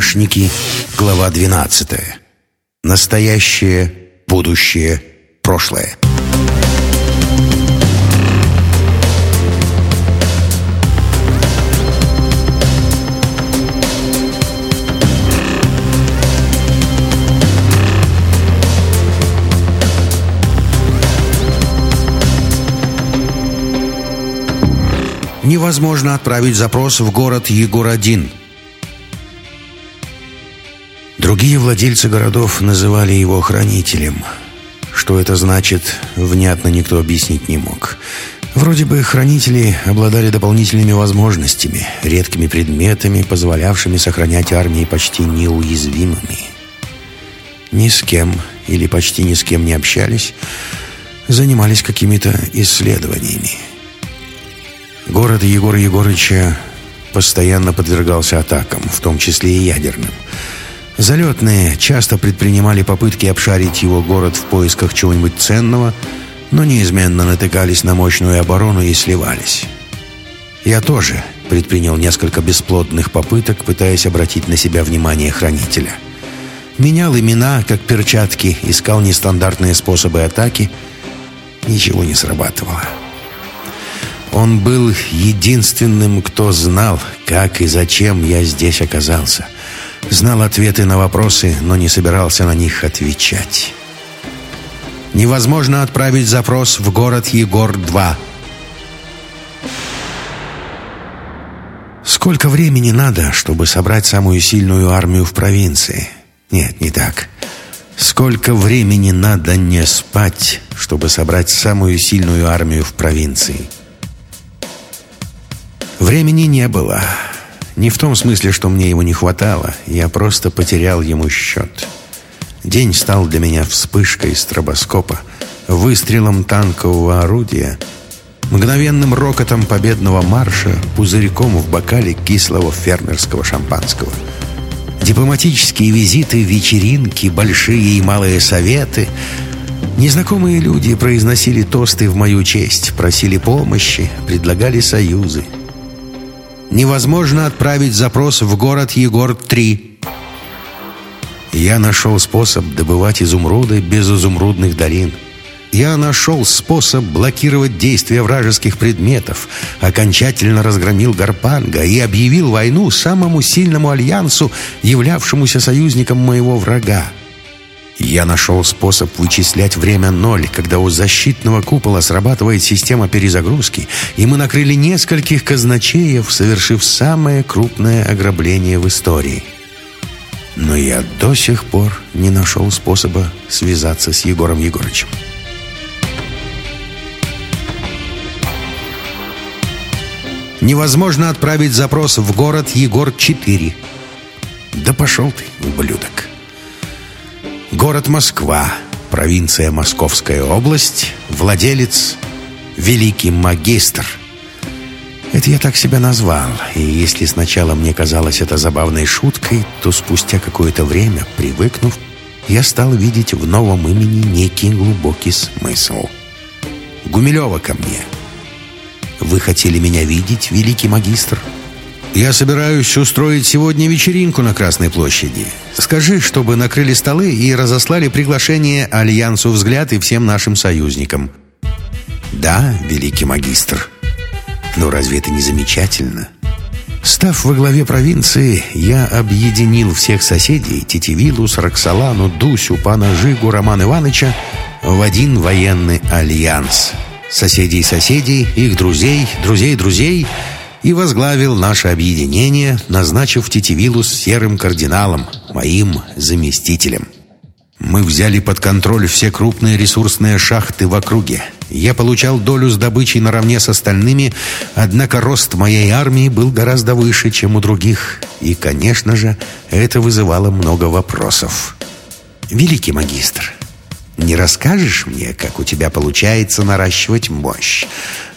Грешники, глава 12. Настоящее, будущее, прошлое. Невозможно отправить запрос в город Егор-1. Другие владельцы городов называли его хранителем. Что это значит, внятно никто объяснить не мог. Вроде бы хранители обладали дополнительными возможностями, редкими предметами, позволявшими сохранять армии почти неуязвимыми. Ни с кем или почти ни с кем не общались, занимались какими-то исследованиями. Город Егора Егорыча постоянно подвергался атакам, в том числе и ядерным. Залетные часто предпринимали попытки обшарить его город в поисках чего-нибудь ценного, но неизменно натыкались на мощную оборону и сливались. Я тоже предпринял несколько бесплодных попыток, пытаясь обратить на себя внимание хранителя. Менял имена, как перчатки, искал нестандартные способы атаки. Ничего не срабатывало. Он был единственным, кто знал, как и зачем я здесь оказался. Знал ответы на вопросы, но не собирался на них отвечать. Невозможно отправить запрос в город Егор-2. Сколько времени надо, чтобы собрать самую сильную армию в провинции? Нет, не так. Сколько времени надо не спать, чтобы собрать самую сильную армию в провинции? Времени не было. Не в том смысле, что мне его не хватало. Я просто потерял ему счет. День стал для меня вспышкой стробоскопа, выстрелом танкового орудия, мгновенным рокотом победного марша, пузырьком в бокале кислого фермерского шампанского. Дипломатические визиты, вечеринки, большие и малые советы — Незнакомые люди произносили тосты в мою честь, просили помощи, предлагали союзы. Невозможно отправить запрос в город Егор-3. Я нашел способ добывать изумруды без изумрудных долин. Я нашел способ блокировать действия вражеских предметов, окончательно разгромил Гарпанга и объявил войну самому сильному альянсу, являвшемуся союзником моего врага. Я нашел способ вычислять время ноль, когда у защитного купола срабатывает система перезагрузки, и мы накрыли нескольких казначеев, совершив самое крупное ограбление в истории. Но я до сих пор не нашел способа связаться с Егором Егорычем. Невозможно отправить запрос в город Егор-4. Да пошел ты, ублюдок. Город Москва, провинция Московская область, владелец Великий Магистр. Это я так себя назвал, и если сначала мне казалось это забавной шуткой, то спустя какое-то время, привыкнув, я стал видеть в новом имени некий глубокий смысл. Гумилева ко мне. Вы хотели меня видеть, великий магистр? Я собираюсь устроить сегодня вечеринку на Красной площади. Скажи, чтобы накрыли столы и разослали приглашение Альянсу «Взгляд» и всем нашим союзникам. Да, великий магистр. Но разве это не замечательно? Став во главе провинции, я объединил всех соседей Тетивилус, Роксолану, Дусю, пана Жигу, Романа Ивановича в один военный альянс. Соседей соседей, их друзей, друзей друзей — и возглавил наше объединение, назначив Тетивилу с серым кардиналом, моим заместителем. Мы взяли под контроль все крупные ресурсные шахты в округе. Я получал долю с добычей наравне с остальными, однако рост моей армии был гораздо выше, чем у других. И, конечно же, это вызывало много вопросов. «Великий магистр, не расскажешь мне, как у тебя получается наращивать мощь?»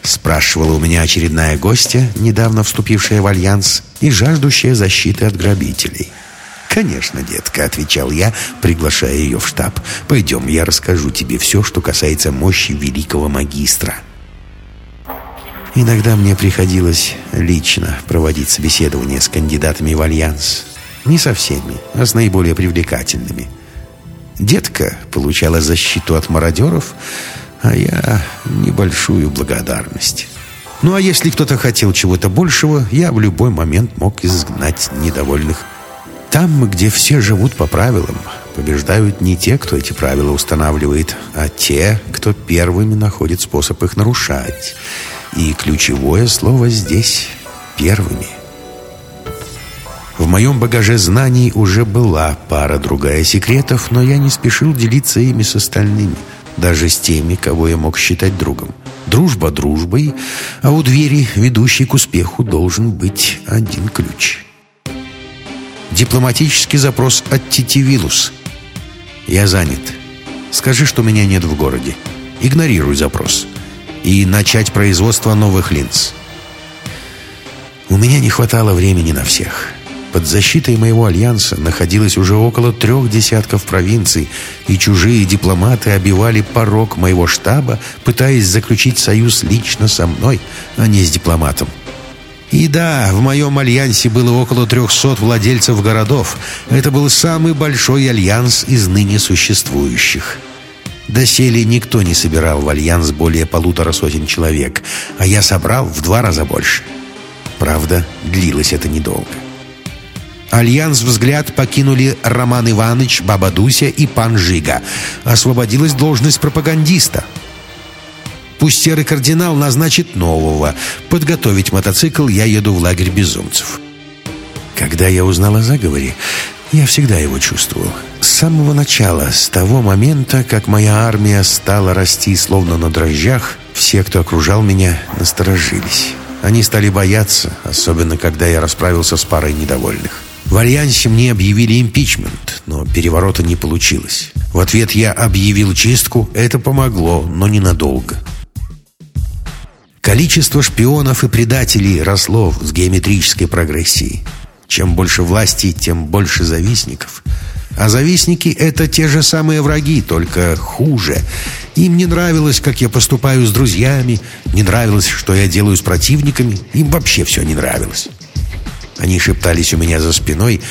Спрашивала у меня очередная гостья, недавно вступившая в альянс и жаждущая защиты от грабителей. «Конечно, детка», — отвечал я, приглашая ее в штаб. «Пойдем, я расскажу тебе все, что касается мощи великого магистра». Иногда мне приходилось лично проводить собеседование с кандидатами в альянс. Не со всеми, а с наиболее привлекательными. Детка получала защиту от мародеров, а я небольшую благодарность. Ну а если кто-то хотел чего-то большего, я в любой момент мог изгнать недовольных. Там, где все живут по правилам, побеждают не те, кто эти правила устанавливает, а те, кто первыми находит способ их нарушать. И ключевое слово здесь — первыми. В моем багаже знаний уже была пара-другая секретов, но я не спешил делиться ими с остальными, даже с теми, кого я мог считать другом. Дружба дружбой, а у двери, ведущей к успеху, должен быть один ключ. Дипломатический запрос от Титивилус. Я занят. Скажи, что меня нет в городе. Игнорируй запрос. И начать производство новых линз. У меня не хватало времени на всех. Под защитой моего альянса находилось уже около трех десятков провинций, и чужие дипломаты обивали порог моего штаба, пытаясь заключить союз лично со мной, а не с дипломатом. И да, в моем альянсе было около трехсот владельцев городов. Это был самый большой альянс из ныне существующих. Доселе никто не собирал в альянс более полутора сотен человек, а я собрал в два раза больше. Правда, длилось это недолго. Альянс «Взгляд» покинули Роман Иванович, Баба Дуся и Пан Жига. Освободилась должность пропагандиста. Пусть серый кардинал назначит нового. Подготовить мотоцикл я еду в лагерь безумцев. Когда я узнал о заговоре, я всегда его чувствовал. С самого начала, с того момента, как моя армия стала расти словно на дрожжах, все, кто окружал меня, насторожились. Они стали бояться, особенно когда я расправился с парой недовольных. В Альянсе мне объявили импичмент, но переворота не получилось. В ответ я объявил чистку, это помогло, но ненадолго. Количество шпионов и предателей росло с геометрической прогрессией. Чем больше власти, тем больше завистников. А завистники — это те же самые враги, только хуже. Им не нравилось, как я поступаю с друзьями, не нравилось, что я делаю с противниками, им вообще все не нравилось. Они шептались у меня за спиной,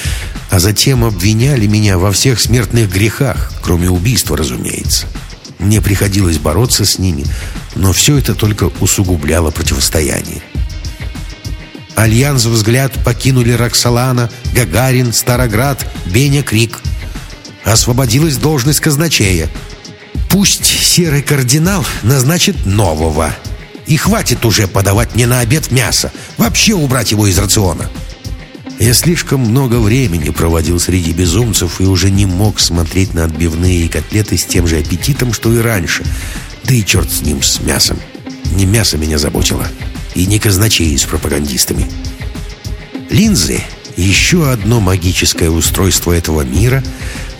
а затем обвиняли меня во всех смертных грехах, кроме убийства, разумеется. Мне приходилось бороться с ними, но все это только усугубляло противостояние. Альянс «Взгляд» покинули Роксолана, Гагарин, Староград, Беня Крик. Освободилась должность казначея. Пусть серый кардинал назначит нового. И хватит уже подавать мне на обед мясо. Вообще убрать его из рациона. Я слишком много времени проводил среди безумцев и уже не мог смотреть на отбивные и котлеты с тем же аппетитом, что и раньше. Да и черт с ним, с мясом. Не мясо меня заботило. И не казначеи с пропагандистами. Линзы, еще одно магическое устройство этого мира,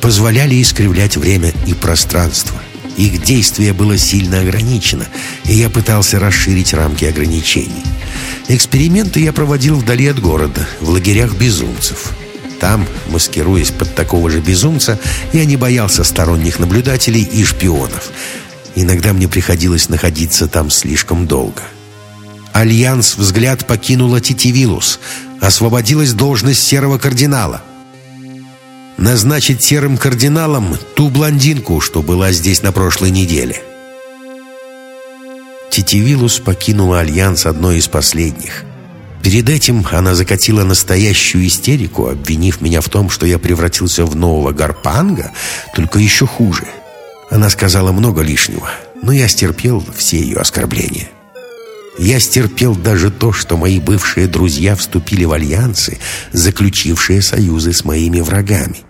позволяли искривлять время и пространство. Их действие было сильно ограничено, и я пытался расширить рамки ограничений. Эксперименты я проводил вдали от города, в лагерях безумцев. Там, маскируясь под такого же безумца, я не боялся сторонних наблюдателей и шпионов. Иногда мне приходилось находиться там слишком долго. Альянс «Взгляд» покинула Титивилус. Освободилась должность серого кардинала. Назначить серым кардиналом ту блондинку, что была здесь на прошлой неделе. Титивилус покинула Альянс одной из последних. Перед этим она закатила настоящую истерику, обвинив меня в том, что я превратился в нового Гарпанга, только еще хуже. Она сказала много лишнего, но я стерпел все ее оскорбления. Я стерпел даже то, что мои бывшие друзья вступили в альянсы, заключившие союзы с моими врагами.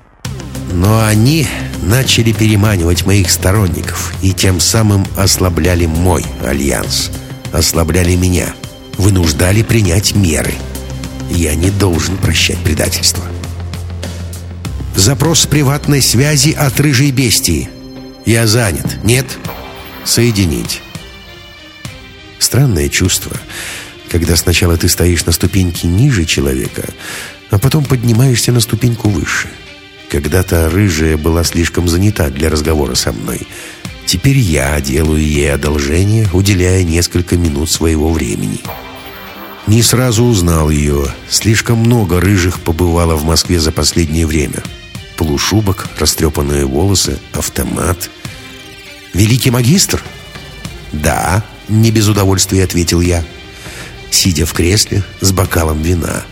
Но они начали переманивать моих сторонников и тем самым ослабляли мой альянс, ослабляли меня, вынуждали принять меры. Я не должен прощать предательство. Запрос приватной связи от рыжей бестии. Я занят. Нет? Соединить. Странное чувство, когда сначала ты стоишь на ступеньке ниже человека, а потом поднимаешься на ступеньку выше – когда-то рыжая была слишком занята для разговора со мной. Теперь я делаю ей одолжение, уделяя несколько минут своего времени. Не сразу узнал ее. Слишком много рыжих побывало в Москве за последнее время. Полушубок, растрепанные волосы, автомат. «Великий магистр?» «Да», — не без удовольствия ответил я. Сидя в кресле с бокалом вина.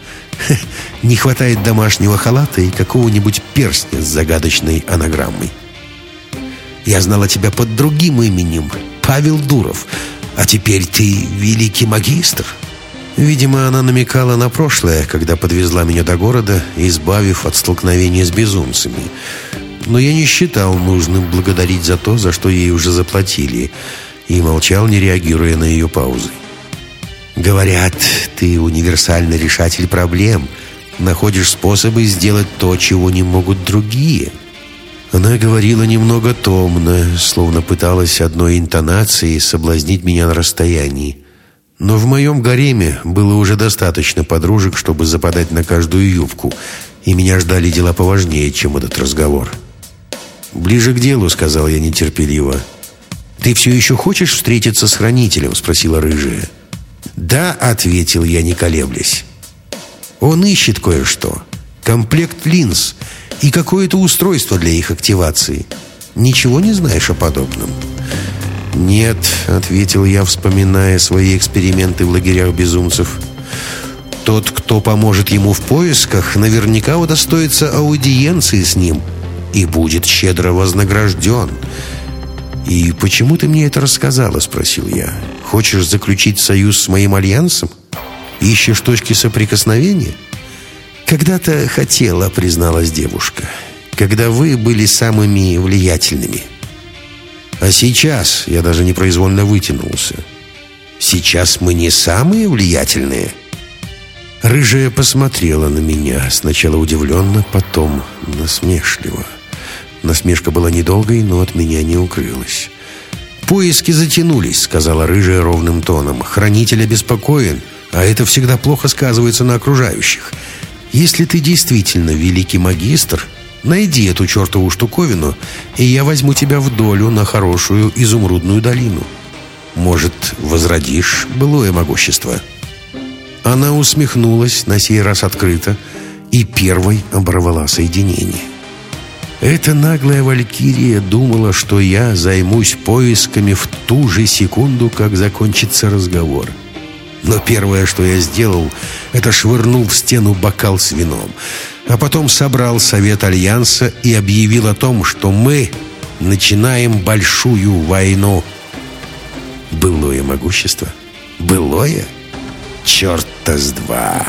«Не хватает домашнего халата и какого-нибудь перстня с загадочной анаграммой». «Я знала тебя под другим именем, Павел Дуров, а теперь ты великий магистр». Видимо, она намекала на прошлое, когда подвезла меня до города, избавив от столкновения с безумцами. Но я не считал нужным благодарить за то, за что ей уже заплатили, и молчал, не реагируя на ее паузы. «Говорят, ты универсальный решатель проблем, находишь способы сделать то, чего не могут другие». Она говорила немного томно, словно пыталась одной интонацией соблазнить меня на расстоянии. Но в моем гареме было уже достаточно подружек, чтобы западать на каждую юбку, и меня ждали дела поважнее, чем этот разговор. «Ближе к делу», — сказал я нетерпеливо. «Ты все еще хочешь встретиться с хранителем?» — спросила рыжая. «Да», — ответил я, не колеблясь. «Он ищет кое-что. Комплект линз и какое-то устройство для их активации. Ничего не знаешь о подобном?» «Нет», — ответил я, вспоминая свои эксперименты в лагерях безумцев. «Тот, кто поможет ему в поисках, наверняка удостоится аудиенции с ним и будет щедро вознагражден». «И почему ты мне это рассказала?» — спросил я. «Хочешь заключить союз с моим альянсом? Ищешь точки соприкосновения?» «Когда-то хотела», — призналась девушка. «Когда вы были самыми влиятельными». А сейчас я даже непроизвольно вытянулся. Сейчас мы не самые влиятельные. Рыжая посмотрела на меня, сначала удивленно, потом насмешливо. Насмешка была недолгой, но от меня не укрылась. «Поиски затянулись», — сказала рыжая ровным тоном. «Хранитель обеспокоен, а это всегда плохо сказывается на окружающих. Если ты действительно великий магистр, Найди эту чертову штуковину, и я возьму тебя в долю на хорошую изумрудную долину. Может, возродишь былое могущество?» Она усмехнулась, на сей раз открыто, и первой оборвала соединение. Эта наглая валькирия думала, что я займусь поисками в ту же секунду, как закончится разговор. Но первое, что я сделал, это швырнул в стену бокал с вином а потом собрал Совет Альянса и объявил о том, что мы начинаем большую войну. Былое могущество? Былое? Черта с два!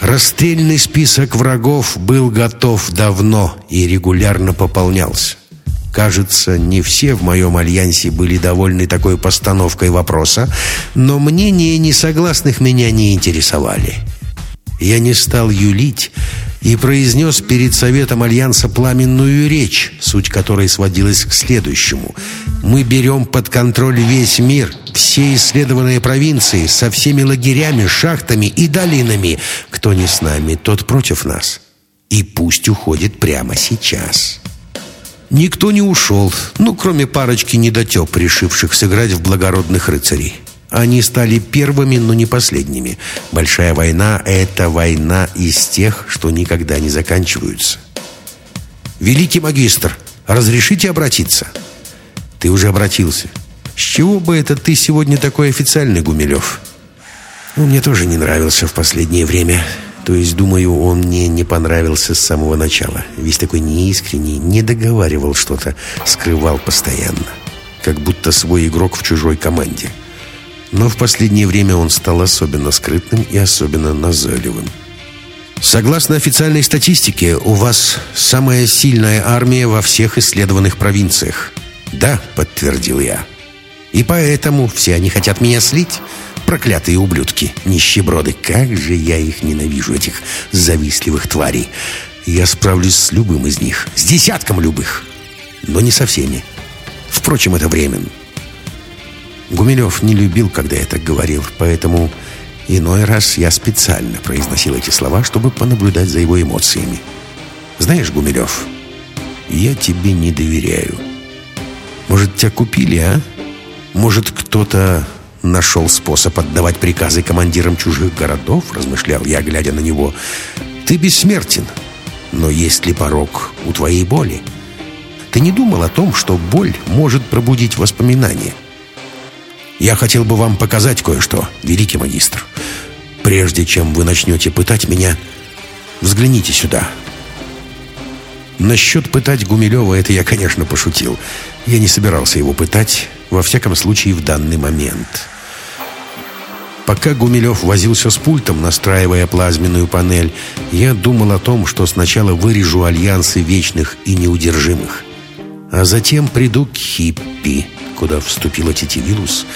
Расстрельный список врагов был готов давно и регулярно пополнялся. Кажется, не все в моем альянсе были довольны такой постановкой вопроса, но мнения несогласных меня не интересовали. Я не стал юлить и произнес перед Советом Альянса пламенную речь, суть которой сводилась к следующему. «Мы берем под контроль весь мир, все исследованные провинции, со всеми лагерями, шахтами и долинами. Кто не с нами, тот против нас. И пусть уходит прямо сейчас». Никто не ушел, ну, кроме парочки недотеп, решивших сыграть в благородных рыцарей. Они стали первыми, но не последними. Большая война — это война из тех, что никогда не заканчиваются. «Великий магистр, разрешите обратиться?» «Ты уже обратился. С чего бы это ты сегодня такой официальный, Гумилев?» «Он мне тоже не нравился в последнее время. То есть, думаю, он мне не понравился с самого начала. Весь такой неискренний, не договаривал что-то, скрывал постоянно. Как будто свой игрок в чужой команде». Но в последнее время он стал особенно скрытным и особенно назойливым. Согласно официальной статистике, у вас самая сильная армия во всех исследованных провинциях. Да, подтвердил я. И поэтому все они хотят меня слить. Проклятые ублюдки, нищеброды. Как же я их ненавижу, этих завистливых тварей. Я справлюсь с любым из них. С десятком любых. Но не со всеми. Впрочем, это временно. Гумилев не любил, когда я так говорил, поэтому иной раз я специально произносил эти слова, чтобы понаблюдать за его эмоциями. «Знаешь, Гумилев, я тебе не доверяю. Может, тебя купили, а? Может, кто-то нашел способ отдавать приказы командирам чужих городов, размышлял я, глядя на него. Ты бессмертен, но есть ли порог у твоей боли? Ты не думал о том, что боль может пробудить воспоминания? Я хотел бы вам показать кое-что, великий магистр. Прежде чем вы начнете пытать меня, взгляните сюда. Насчет пытать Гумилева это я, конечно, пошутил. Я не собирался его пытать, во всяком случае, в данный момент. Пока Гумилев возился с пультом, настраивая плазменную панель, я думал о том, что сначала вырежу альянсы вечных и неудержимых. А затем приду к Хиппи, куда вступила Титивилус,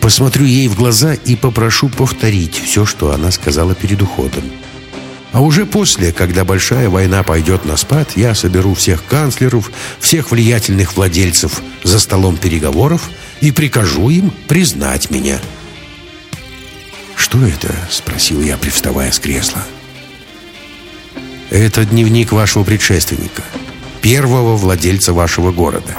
посмотрю ей в глаза и попрошу повторить все, что она сказала перед уходом. А уже после, когда большая война пойдет на спад, я соберу всех канцлеров, всех влиятельных владельцев за столом переговоров и прикажу им признать меня. «Что это?» — спросил я, привставая с кресла. «Это дневник вашего предшественника, первого владельца вашего города».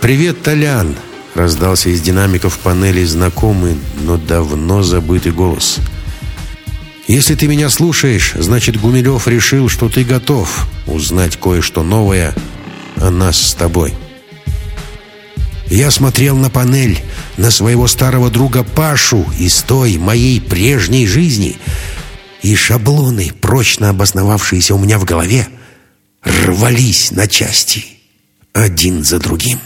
«Привет, Толян!» — раздался из динамиков панели знакомый, но давно забытый голос — если ты меня слушаешь, значит, Гумилев решил, что ты готов узнать кое-что новое о нас с тобой. Я смотрел на панель, на своего старого друга Пашу из той моей прежней жизни, и шаблоны, прочно обосновавшиеся у меня в голове, рвались на части один за другим.